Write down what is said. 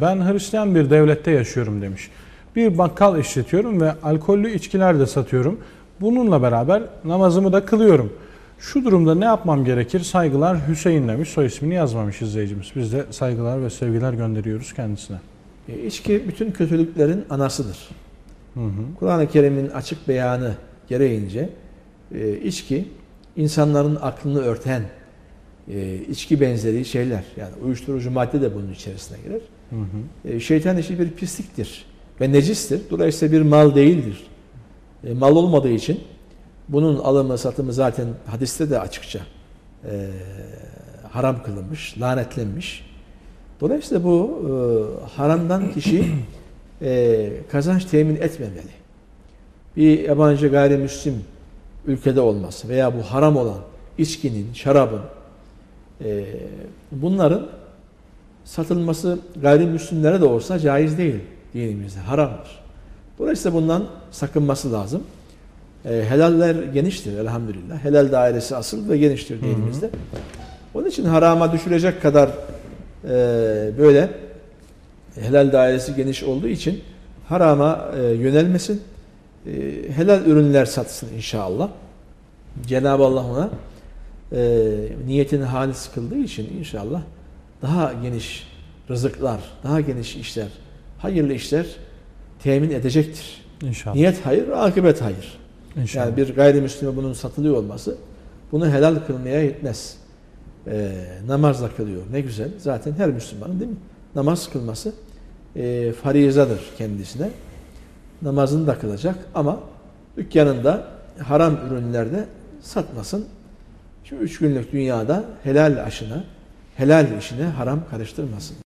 Ben Hristiyan bir devlette yaşıyorum demiş. Bir bakkal işletiyorum ve alkollü içkiler de satıyorum. Bununla beraber namazımı da kılıyorum. Şu durumda ne yapmam gerekir? Saygılar Hüseyin demiş. Soy ismini yazmamış izleyicimiz. Biz de saygılar ve sevgiler gönderiyoruz kendisine. E, içki bütün kötülüklerin anasıdır. Kur'an-ı Kerim'in açık beyanı gereğince e, içki insanların aklını örten e, içki benzeri şeyler. Yani uyuşturucu madde de bunun içerisine girer. Hı hı. E, şeytan işi bir pisliktir ve necistir. Dolayısıyla bir mal değildir. E, mal olmadığı için bunun alımı satımı zaten hadiste de açıkça e, haram kılınmış, lanetlenmiş. Dolayısıyla bu e, haramdan kişi e, kazanç temin etmemeli. Bir yabancı gayrimüslim ülkede olması veya bu haram olan içkinin, şarabın e, bunların satılması gayrimüslimlere de olsa caiz değil dinimizde, haramdır. Dolayısıyla bundan sakınması lazım. E, helaller geniştir elhamdülillah. Helal dairesi asıl ve geniştir dinimizde. Onun için harama düşürecek kadar e, böyle helal dairesi geniş olduğu için harama e, yönelmesin. E, helal ürünler satsın inşallah. Cenab-ı Allah ona e, niyetini halis kıldığı için inşallah daha geniş rızıklar, daha geniş işler, hayırlı işler temin edecektir. İnşallah. Niyet hayır, akıbet hayır. İnşallah. Yani bir gayrimüslime bunun satılıyor olması bunu helal kılmaya yetmez. Ee, namazla kılıyor. Ne güzel. Zaten her Müslümanın değil mi? Namaz kılması e, farizadır kendisine. Namazını da kılacak ama dükkanında haram ürünlerde satmasın. Şu üç günlük dünyada helal aşına, helal işine haram karıştırmasın.